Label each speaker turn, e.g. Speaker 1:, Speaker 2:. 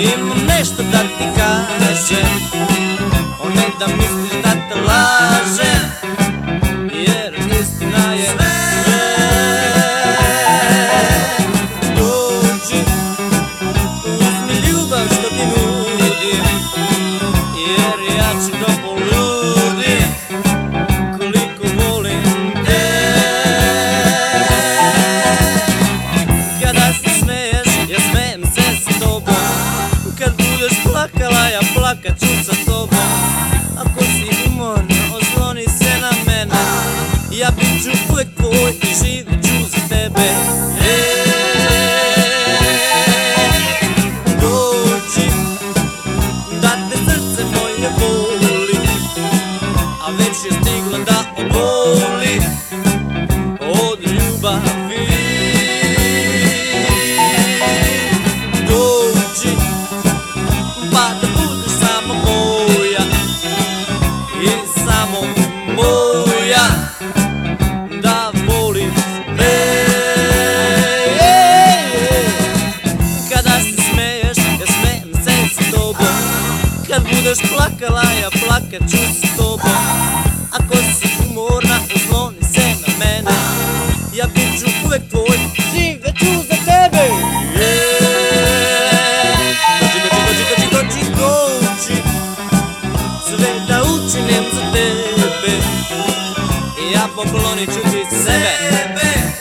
Speaker 1: Imam nešto da ti kažem O ne da misliš da te lažem Jer istina je sve. Dođi Uzmi ljubav što ti nudim Jer ja ću da plakala, ja plakat ću sa tobom. Ako si umorna, osloni se na mene. Ja bit ću uvijek tvoj i živit ću za tebe. Je tobom. Kad budeš plakala ja plakat ću s tobom. Ako si umorna osloni se na mene. Ja bit ću uvek tvoj, živjet ću za tebe. Za tebe. Poklonit ću ti sebe.